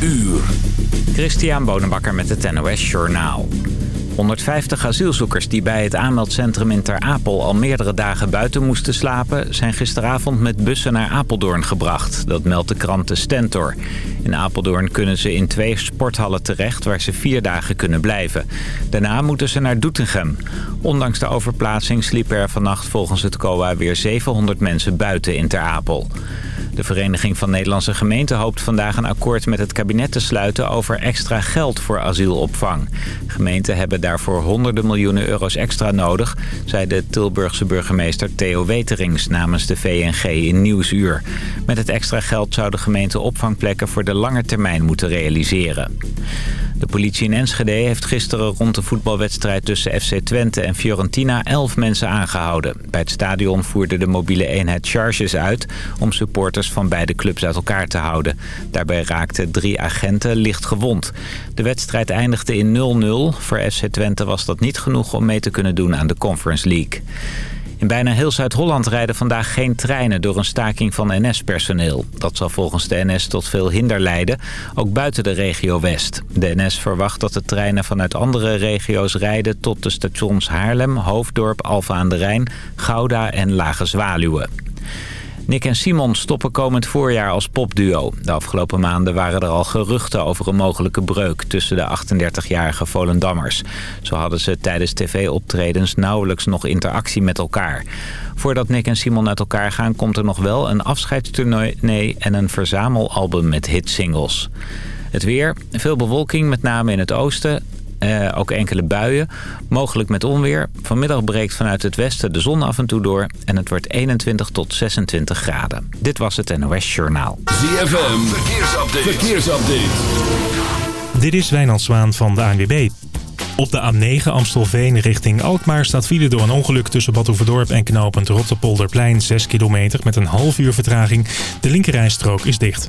uur. Christian Bonenbakker met het NOS Journaal. 150 asielzoekers die bij het aanmeldcentrum in Ter Apel al meerdere dagen buiten moesten slapen... zijn gisteravond met bussen naar Apeldoorn gebracht. Dat meldt de krant De Stentor. In Apeldoorn kunnen ze in twee sporthallen terecht waar ze vier dagen kunnen blijven. Daarna moeten ze naar Doetinchem. Ondanks de overplaatsing sliepen er vannacht volgens het COA weer 700 mensen buiten in Ter Apel. De Vereniging van Nederlandse Gemeenten hoopt vandaag een akkoord met het kabinet te sluiten over extra geld voor asielopvang. Gemeenten hebben daarvoor honderden miljoenen euro's extra nodig, zei de Tilburgse burgemeester Theo Weterings namens de VNG in Nieuwsuur. Met het extra geld zou de gemeente opvangplekken voor de lange termijn moeten realiseren. De politie in Enschede heeft gisteren rond de voetbalwedstrijd tussen FC Twente en Fiorentina 11 mensen aangehouden. Bij het stadion voerde de mobiele eenheid charges uit om supporters van beide clubs uit elkaar te houden. Daarbij raakten drie agenten licht gewond. De wedstrijd eindigde in 0-0. Voor FC Twente was dat niet genoeg om mee te kunnen doen aan de Conference League. In bijna heel Zuid-Holland rijden vandaag geen treinen door een staking van NS-personeel. Dat zal volgens de NS tot veel hinder leiden, ook buiten de regio West. De NS verwacht dat de treinen vanuit andere regio's rijden tot de stations Haarlem, Hoofddorp, Alfa aan de Rijn, Gouda en Lage Zwaluwe. Nick en Simon stoppen komend voorjaar als popduo. De afgelopen maanden waren er al geruchten over een mogelijke breuk tussen de 38-jarige Volendammers. Zo hadden ze tijdens tv-optredens nauwelijks nog interactie met elkaar. Voordat Nick en Simon uit elkaar gaan komt er nog wel een afscheidstournee en een verzamelalbum met hitsingles. Het weer, veel bewolking, met name in het oosten. Uh, ook enkele buien, mogelijk met onweer. Vanmiddag breekt vanuit het westen de zon af en toe door... en het wordt 21 tot 26 graden. Dit was het NOS Journaal. ZFM, verkeersupdate. verkeersupdate. Dit is Wijnand Zwaan van de ANWB. Op de A9 Amstelveen richting Alkmaar staat file door een ongeluk tussen Badhoevedorp en knooppunt Rotterpolderplein 6 kilometer met een half uur vertraging. De linkerrijstrook is dicht.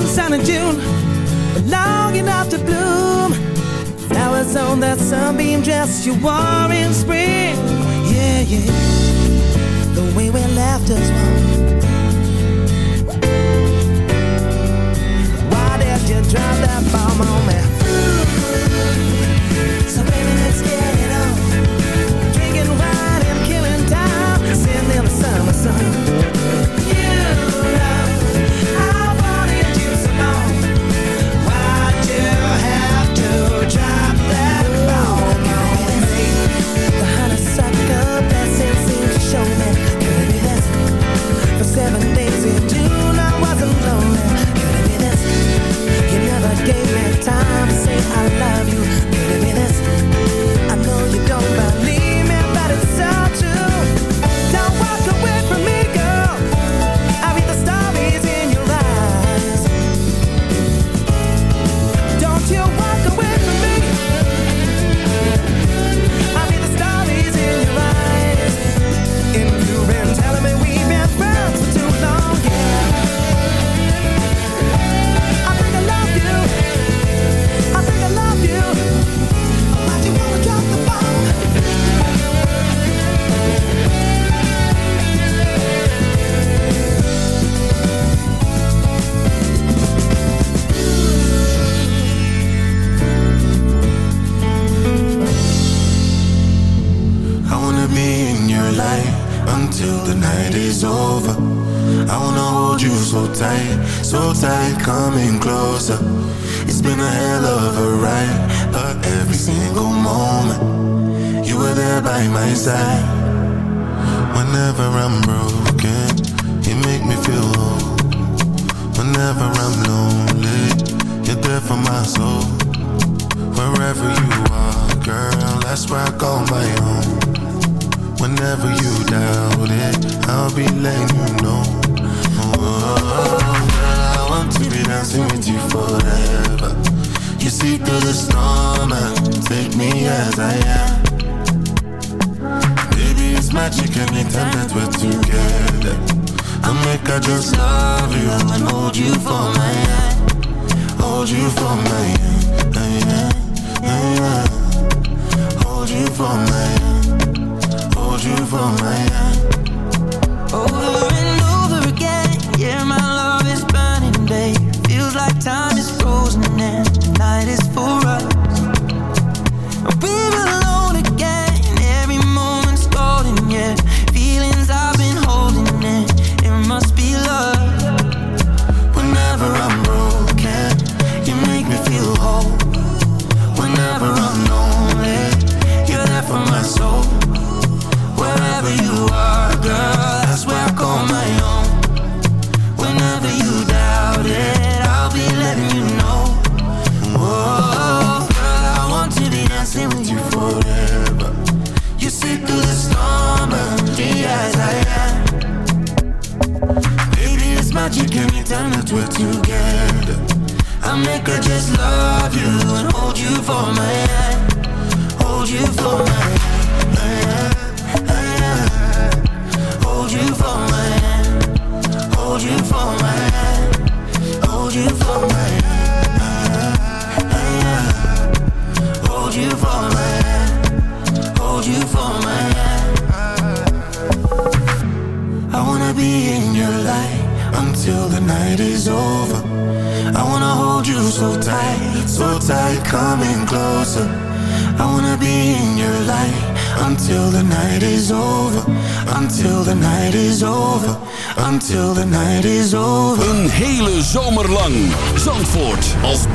doesn't in June, but long enough to bloom. Flowers on that sunbeam dress you wore in spring. Yeah, yeah. The way we left us one. Why did you drop that bomb on me? So baby, let's get it on. Drinking wine and killing time. Summer sun.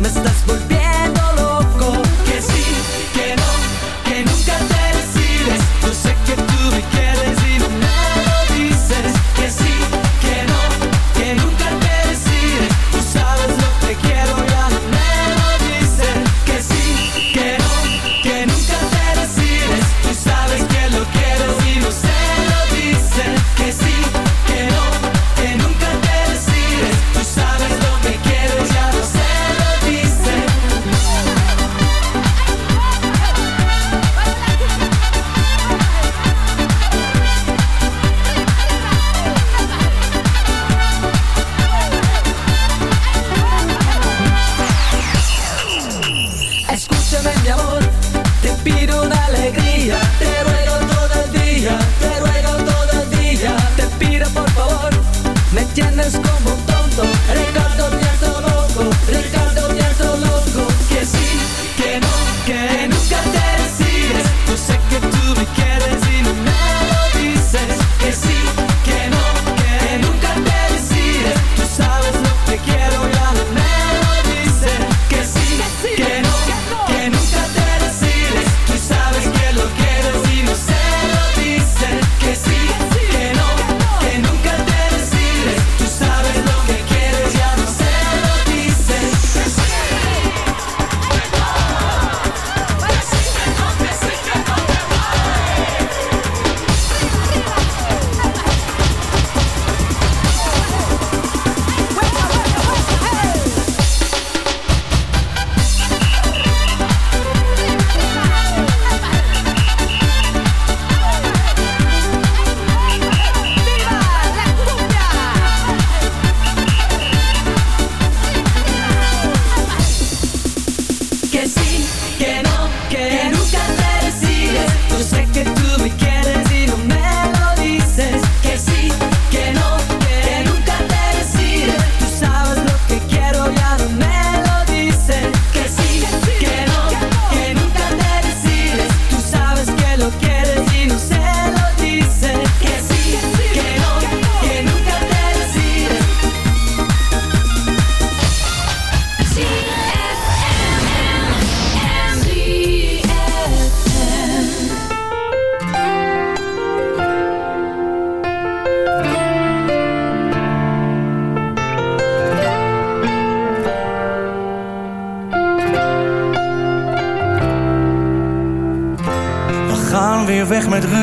me está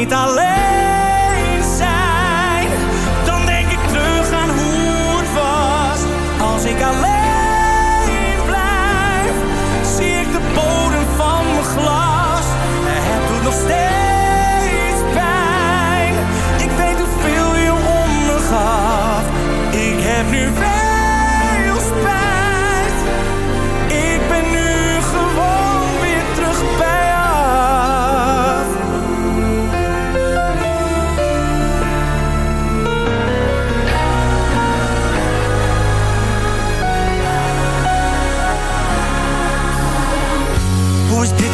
Ik kan niet alleen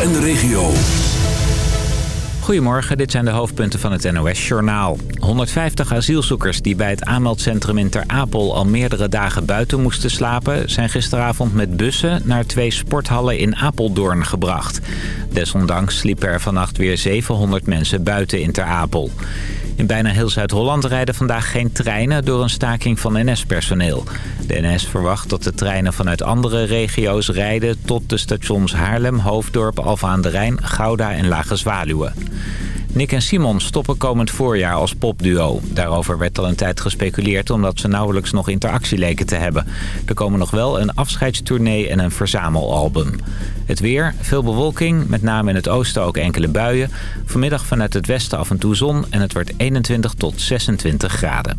En de regio. Goedemorgen, dit zijn de hoofdpunten van het NOS-journaal. 150 asielzoekers die bij het aanmeldcentrum in Ter Apel al meerdere dagen buiten moesten slapen... zijn gisteravond met bussen naar twee sporthallen in Apeldoorn gebracht. Desondanks sliepen er vannacht weer 700 mensen buiten in Ter Apel. In bijna heel Zuid-Holland rijden vandaag geen treinen door een staking van NS-personeel. De NS verwacht dat de treinen vanuit andere regio's rijden tot de stations Haarlem, Hoofddorp, Alfa aan de Rijn, Gouda en Lage Zwaluwe. Nick en Simon stoppen komend voorjaar als popduo. Daarover werd al een tijd gespeculeerd omdat ze nauwelijks nog interactie leken te hebben. Er komen nog wel een afscheidstournee en een verzamelalbum. Het weer, veel bewolking, met name in het oosten ook enkele buien. Vanmiddag vanuit het westen af en toe zon en het wordt 21 tot 26 graden.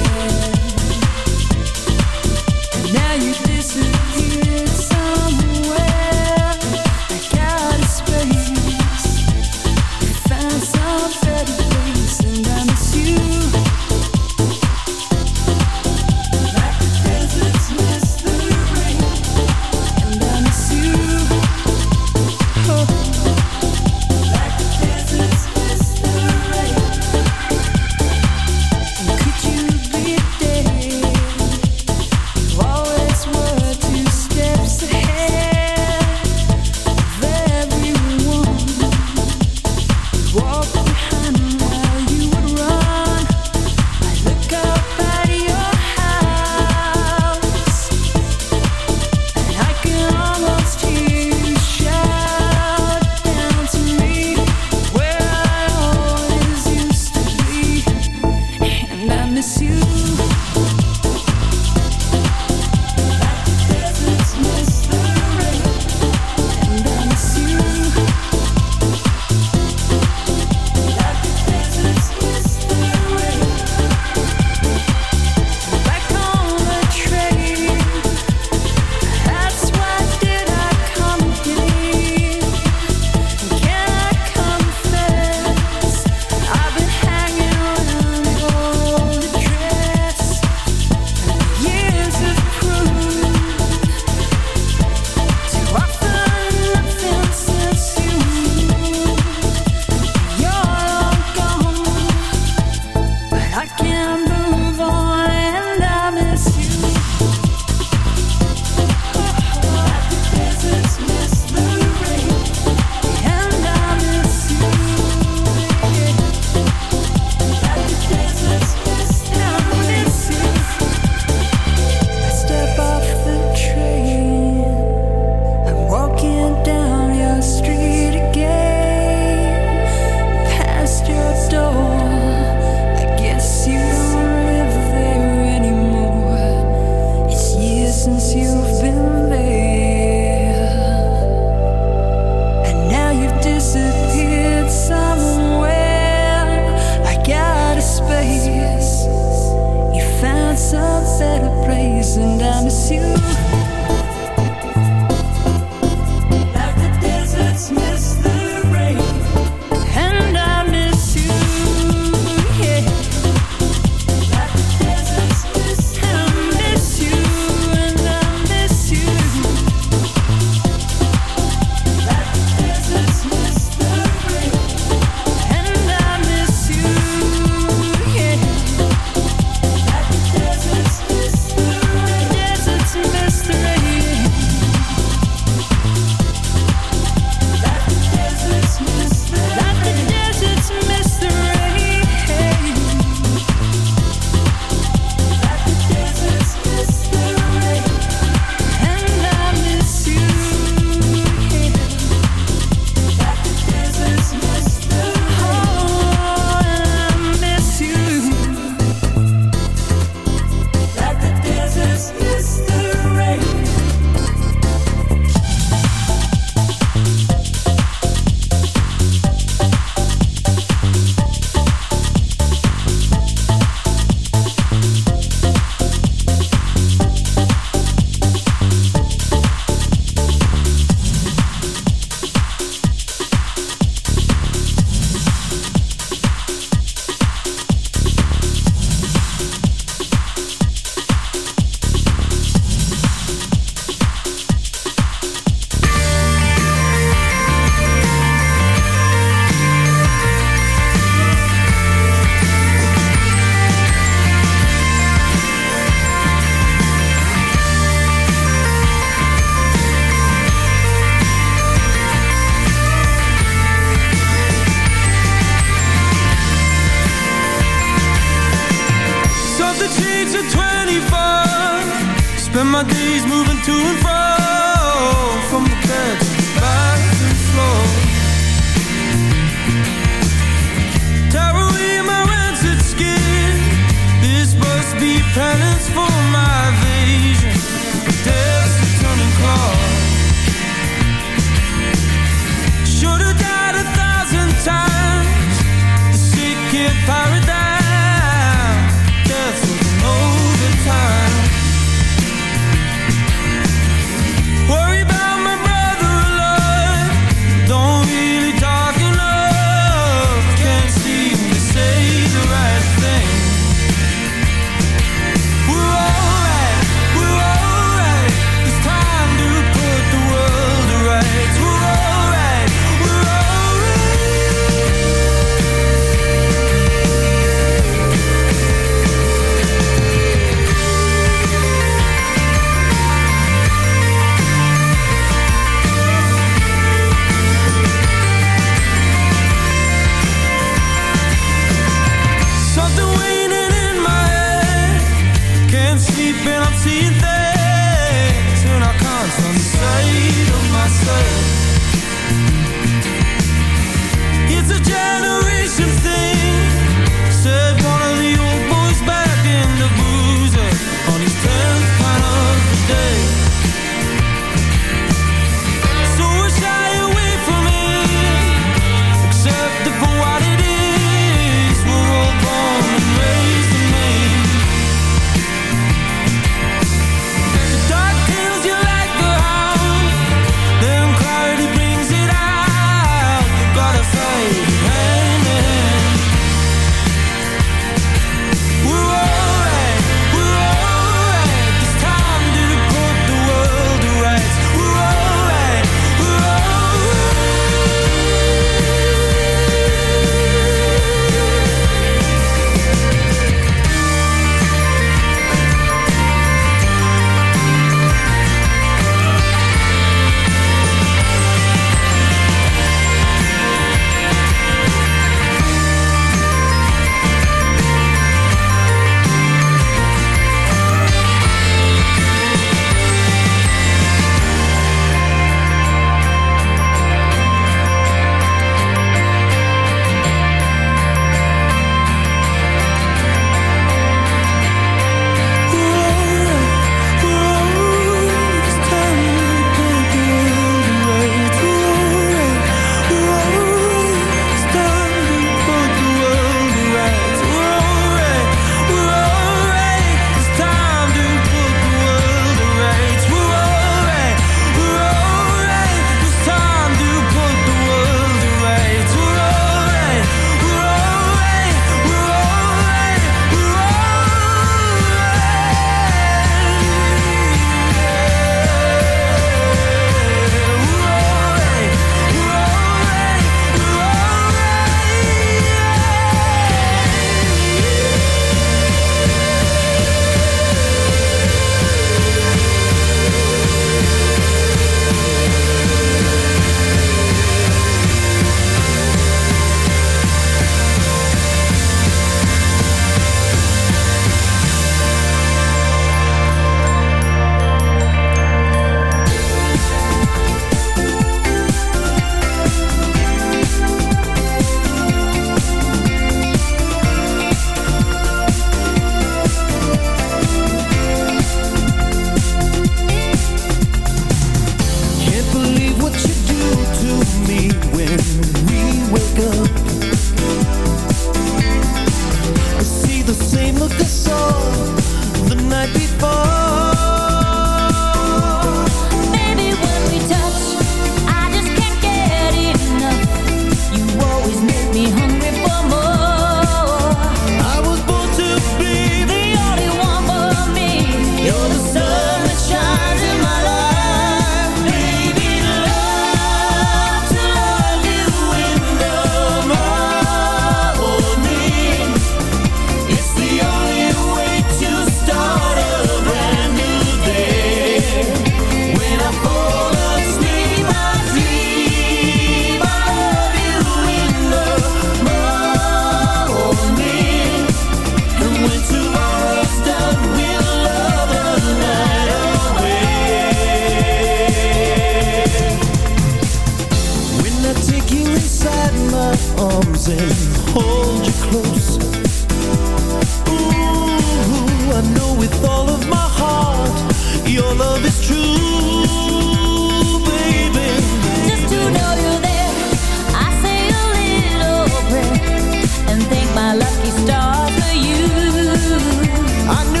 I knew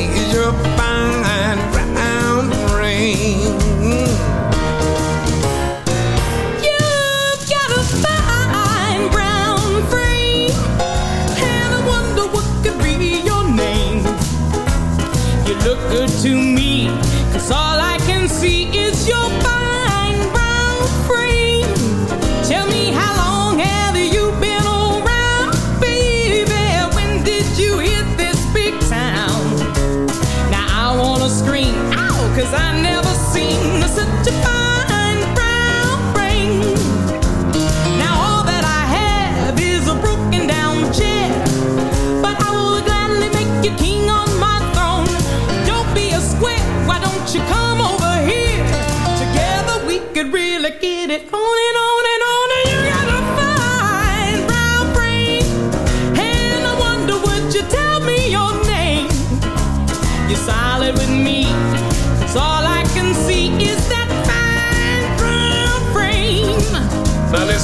to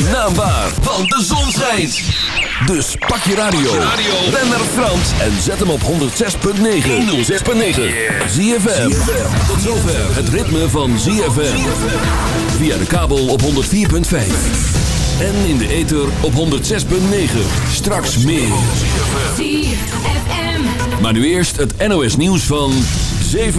zijn naam waar, want de zon schijnt. Dus pak je radio. Ben naar Frans en zet hem op 106.9. 106.9. ZFM. Tot zover het ritme van ZFM. Via de kabel op 104.5. En in de ether op 106.9. Straks meer. Maar nu eerst het NOS nieuws van 7